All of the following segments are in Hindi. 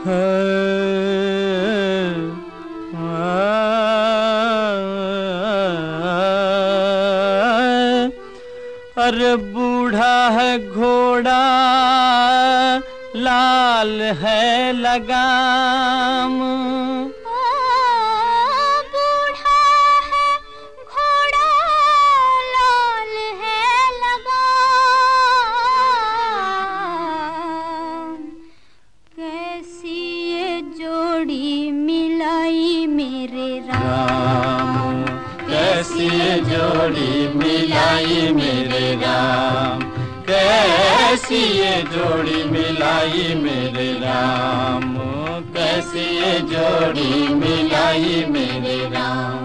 अरे बूढ़ा है घोड़ा लाल है लगाम। कैसी जोड़ी मिलाई मेरे राम। कैसी ये जोड़ी मिलाई मेरे राम। कैसी ये जोड़ी मिलाई मेरे राम।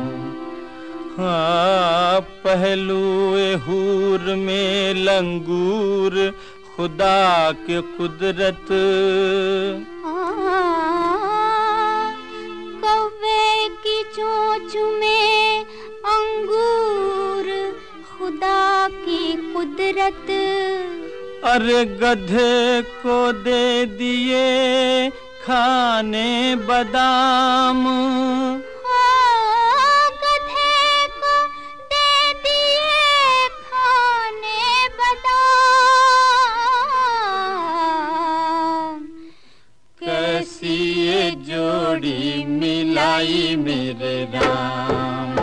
हाँ पहलू हूर में लंगूर, खुदा के कुदरत। कौवे की चोच में अंगूर खुदा की कुदरत। अरे गधे को दे दिए खाने बादाम। जोड़ी मिलाई मेरे राम।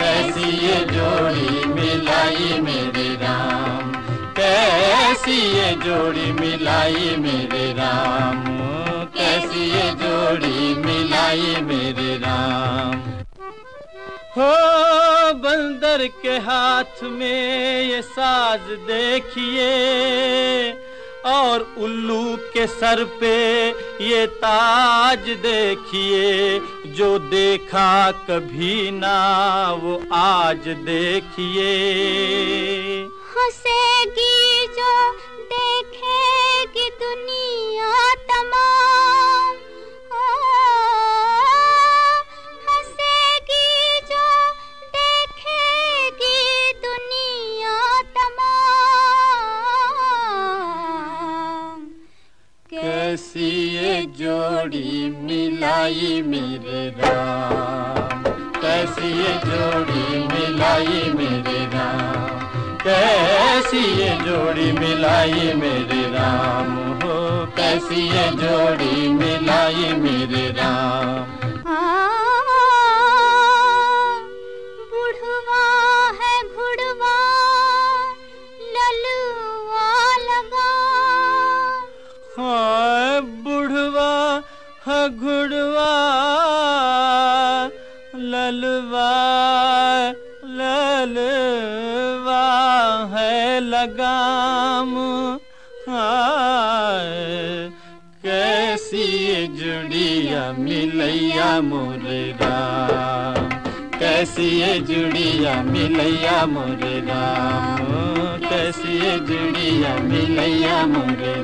कैसी ये जोड़ी मिलाई मेरे राम। कैसी ये जोड़ी मिलाई मेरे राम। कैसी ये जोड़ी मिलाई मेरे राम। हो बंदर के हाथ में ये साज देखिए। और उल्लू के सर पे ये ताज देखिए, जो देखा कभी ना, वो आज देखिए। हंसेगी जो देखेगी ये जोड़ी मिलाई मेरे राम। कैसी जोड़ी मिलाई मेरे राम। कैसी जोड़ी मिलाई मेरे राम। हो, कैसी जोड़ी मिलाई मेरे राम। बुढ़वा है घुड़वा ललवा ललवा है लगाम। हाँ कैसी जुड़िया मिलैया मोरे कैसी जुड़िया मिलैया मोरे कैसी जुड़िया मिलैया मोरे